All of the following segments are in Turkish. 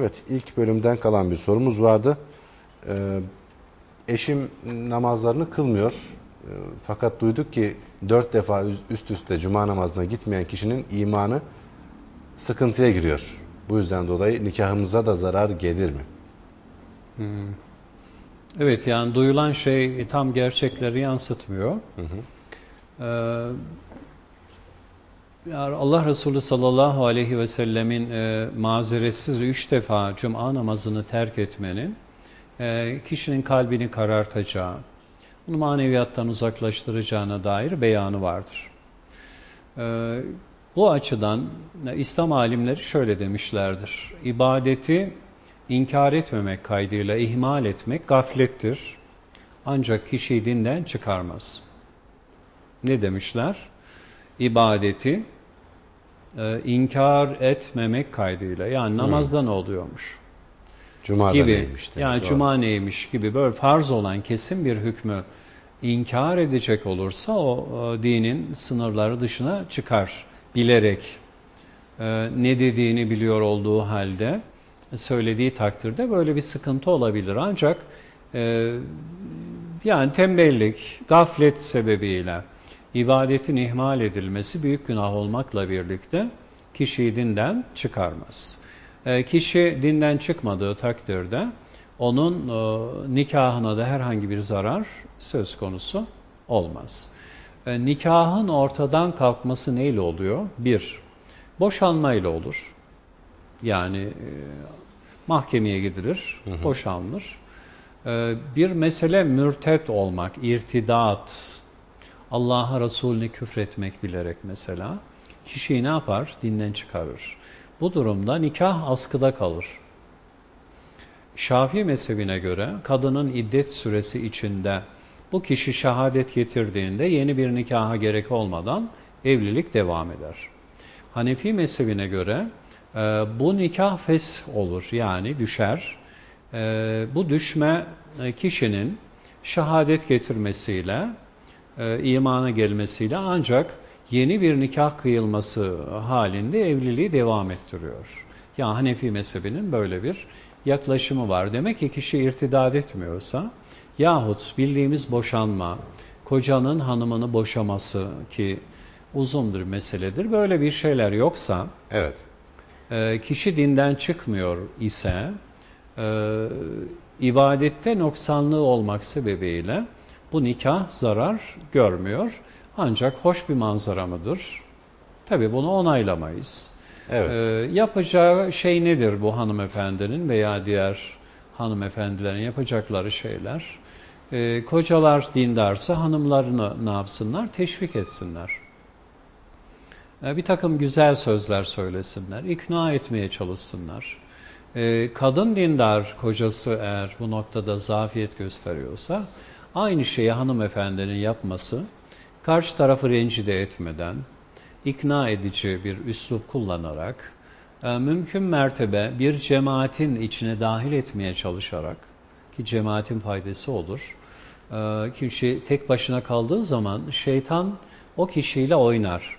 Evet, ilk bölümden kalan bir sorumuz vardı. Ee, eşim namazlarını kılmıyor. Ee, fakat duyduk ki dört defa üst üste cuma namazına gitmeyen kişinin imanı sıkıntıya giriyor. Bu yüzden dolayı nikahımıza da zarar gelir mi? Evet yani duyulan şey tam gerçekleri yansıtmıyor. Ee, yani Allah Resulü sallallahu aleyhi ve sellemin e, mazeretsiz üç defa cuma namazını terk etmenin e, kişinin kalbini karartacağı, onu maneviyattan uzaklaştıracağına dair beyanı vardır. Ee, bu açıdan e, İslam alimleri şöyle demişlerdir. İbadeti inkar etmemek kaydıyla ihmal etmek gaflettir. Ancak kişiyi dinden çıkarmaz. Ne demişler? İbadeti e, inkar etmemek kaydıyla. Yani namazda ne oluyormuş? Cuma'da gibi. neymiş yani doğru. cuma neymiş gibi böyle farz olan kesin bir hükmü inkar edecek olursa o, e, dinin sınırları dışına çıkar bilerek e, ne dediğini biliyor olduğu halde söylediği takdirde böyle bir sıkıntı olabilir ancak e, yani tembellik, gaflet sebebiyle ibadetin ihmal edilmesi büyük günah olmakla birlikte kişiyi dinden çıkarmaz. E, kişi dinden çıkmadığı takdirde onun nikahına da herhangi bir zarar söz konusu olmaz. E, nikahın ortadan kalkması neyle oluyor? Bir, boşanmayla olur. Yani e, mahkemeye gidilir, boşanılır. E, bir mesele mürtet olmak, irtidat, Allah'a Resulüne küfretmek bilerek mesela kişiyi ne yapar? Dinden çıkarır. Bu durumda nikah askıda kalır. Şafii mezhebine göre kadının iddet süresi içinde bu kişi şehadet getirdiğinde yeni bir nikaha gerek olmadan evlilik devam eder. Hanefi mezhebine göre e, bu nikah fes olur yani düşer. E, bu düşme e, kişinin şehadet getirmesiyle e, imana gelmesiyle ancak yeni bir nikah kıyılması halinde evliliği devam ettiriyor. Yani Hanefi mezhebinin böyle bir yaklaşımı var. Demek ki kişi irtidat etmiyorsa yahut bildiğimiz boşanma, kocanın hanımını boşaması ki uzun bir meseledir. Böyle bir şeyler yoksa Evet. e, kişi dinden çıkmıyor ise e, ibadette noksanlığı olmak sebebiyle bu nikah zarar görmüyor. Ancak hoş bir manzara mıdır? Tabii bunu onaylamayız. Evet. E, yapacağı şey nedir bu hanımefendinin veya diğer hanımefendilerin yapacakları şeyler? E, kocalar dindarsa hanımlarını ne yapsınlar? Teşvik etsinler. E, bir takım güzel sözler söylesinler, ikna etmeye çalışsınlar. E, kadın dindar kocası eğer bu noktada zafiyet gösteriyorsa aynı şeyi hanımefendinin yapması karşı tarafı rencide etmeden, ikna edici bir üslup kullanarak, mümkün mertebe bir cemaatin içine dahil etmeye çalışarak ki cemaatin faydası olur. E, Kişi tek başına kaldığı zaman şeytan o kişiyle oynar.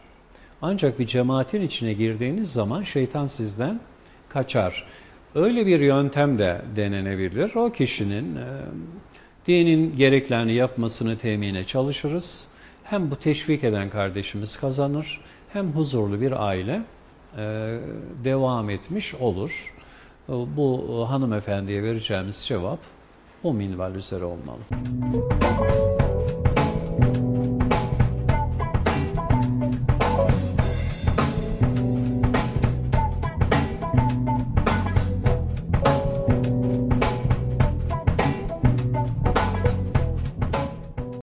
Ancak bir cemaatin içine girdiğiniz zaman şeytan sizden kaçar. Öyle bir yöntem de denenebilir. O kişinin e, dinin gereklerini yapmasını temine çalışırız. Hem bu teşvik eden kardeşimiz kazanır, hem huzurlu bir aile devam etmiş olur. E, Bu e, hanımefendiye vereceğimiz cevap o minval üzere olmalı.